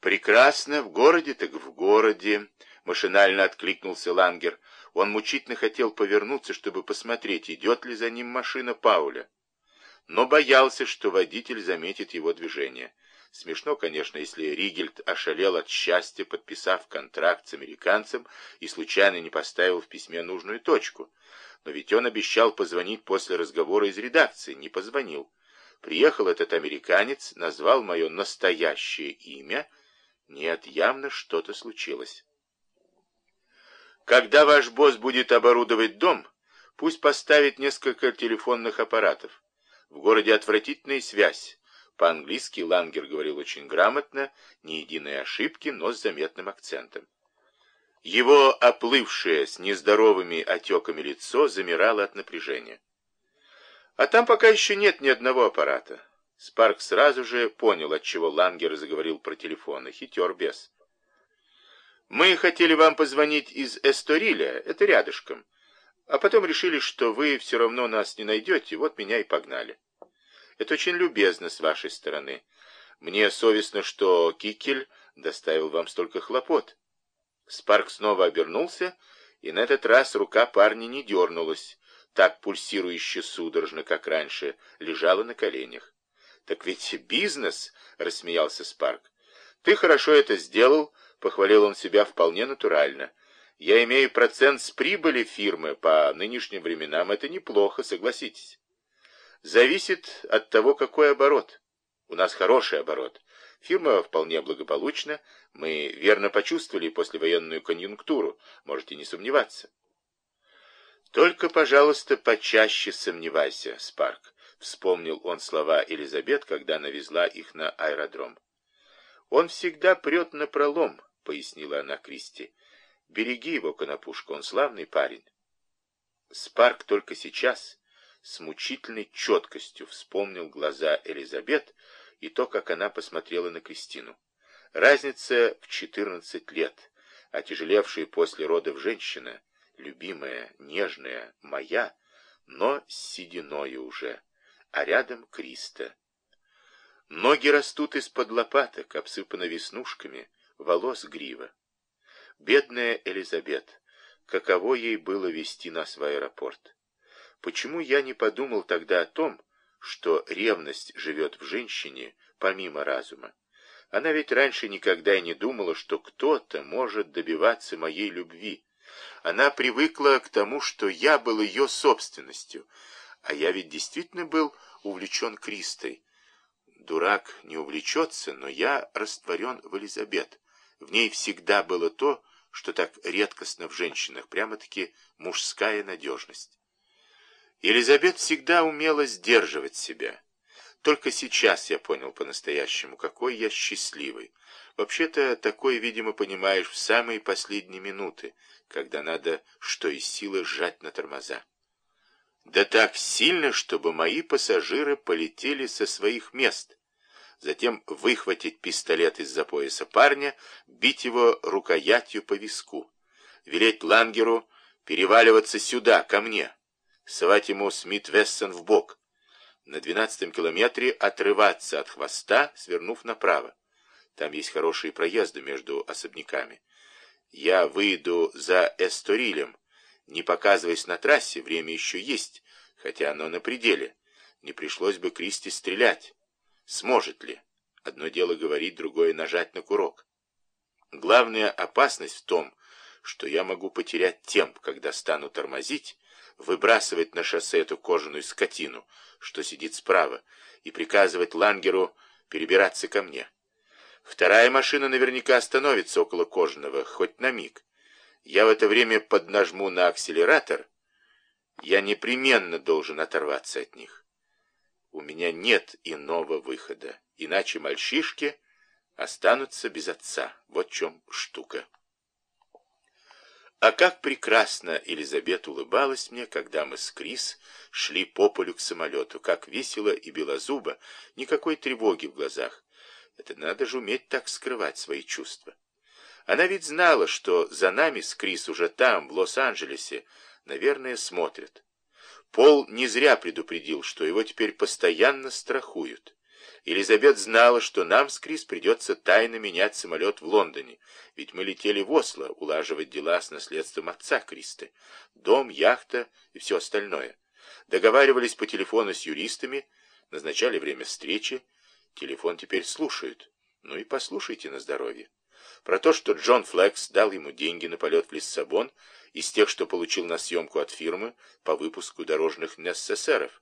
Прекрасно, в городе так в городе, машинально откликнулся Лангер. Он мучительно хотел повернуться, чтобы посмотреть, идет ли за ним машина Пауля. Но боялся, что водитель заметит его движение. Смешно, конечно, если Ригельд ошалел от счастья, подписав контракт с американцем и случайно не поставил в письме нужную точку. Но ведь он обещал позвонить после разговора из редакции, не позвонил. Приехал этот американец, назвал мое настоящее имя. Нет, явно что-то случилось. Когда ваш босс будет оборудовать дом, пусть поставит несколько телефонных аппаратов. В городе отвратительная связь. По-английски Лангер говорил очень грамотно, ни единой ошибки, но с заметным акцентом. Его оплывшее с нездоровыми отеками лицо замирало от напряжения. А там пока еще нет ни одного аппарата. Спарк сразу же понял, от чего Лангер заговорил про телефоны. Хитер без. Мы хотели вам позвонить из Эсториля, это рядышком. А потом решили, что вы все равно нас не найдете, вот меня и погнали. Это очень любезно с вашей стороны. Мне совестно, что Кикель доставил вам столько хлопот. Спарк снова обернулся, и на этот раз рука парня не дернулась, так пульсирующе судорожно, как раньше, лежала на коленях. «Так ведь бизнес!» — рассмеялся Спарк. «Ты хорошо это сделал», — похвалил он себя вполне натурально. «Я имею процент с прибыли фирмы, по нынешним временам это неплохо, согласитесь». «Зависит от того, какой оборот. У нас хороший оборот. Фирма вполне благополучна. Мы верно почувствовали послевоенную конъюнктуру, можете не сомневаться. Только, пожалуйста, почаще сомневайся, Спарк, вспомнил он слова Элизабет, когда она везла их на аэродром. Он всегда прет на пролом, пояснила она Кристи. Береги его, конопушка, он славный парень. Спарк только сейчас с мучительной четкостью вспомнил глаза Элизабет, и то, как она посмотрела на Кристину. Разница в 14 лет, отяжелевшая после родов женщина, любимая, нежная, моя, но с сединою уже, а рядом Криста. Ноги растут из-под лопаток, обсыпаны веснушками, волос грива. Бедная Элизабет, каково ей было вести нас в аэропорт? Почему я не подумал тогда о том, что ревность живет в женщине помимо разума. Она ведь раньше никогда и не думала, что кто-то может добиваться моей любви. Она привыкла к тому, что я был ее собственностью, а я ведь действительно был увлечен Кристой. Дурак не увлечется, но я растворен в Элизабет. В ней всегда было то, что так редкостно в женщинах, прямо-таки мужская надежность. Елизабет всегда умела сдерживать себя. Только сейчас я понял по-настоящему, какой я счастливый. Вообще-то, такое, видимо, понимаешь в самые последние минуты, когда надо что из силы сжать на тормоза. Да так сильно, чтобы мои пассажиры полетели со своих мест. Затем выхватить пистолет из-за пояса парня, бить его рукоятью по виску. Велеть Лангеру переваливаться сюда, ко мне совать ему Смит Вессон в бок. На двенадцатом километре отрываться от хвоста, свернув направо. Там есть хорошие проезды между особняками. Я выйду за Эсторилем, не показываясь на трассе, время еще есть, хотя оно на пределе. Не пришлось бы Кристи стрелять. Сможет ли? Одно дело говорить, другое нажать на курок. Главная опасность в том, что я могу потерять темп, когда стану тормозить, выбрасывать на шоссе эту кожаную скотину, что сидит справа, и приказывать Лангеру перебираться ко мне. Вторая машина наверняка остановится около кожаного, хоть на миг. Я в это время поднажму на акселератор. Я непременно должен оторваться от них. У меня нет иного выхода, иначе мальчишки останутся без отца. Вот в чем штука. А как прекрасно Елизабет улыбалась мне, когда мы с Крис шли по полю к самолету, как весело и белозубо, никакой тревоги в глазах. Это надо же уметь так скрывать свои чувства. Она ведь знала, что за нами с Крис уже там, в Лос-Анджелесе, наверное, смотрят. Пол не зря предупредил, что его теперь постоянно страхуют. Элизабет знала, что нам с Крис придется тайно менять самолет в Лондоне, ведь мы летели в Осло улаживать дела с наследством отца Кристы, дом, яхта и все остальное. Договаривались по телефону с юристами, назначали время встречи, телефон теперь слушают. Ну и послушайте на здоровье. Про то, что Джон Флекс дал ему деньги на полет в Лиссабон, из тех, что получил на съемку от фирмы по выпуску дорожных НССРов.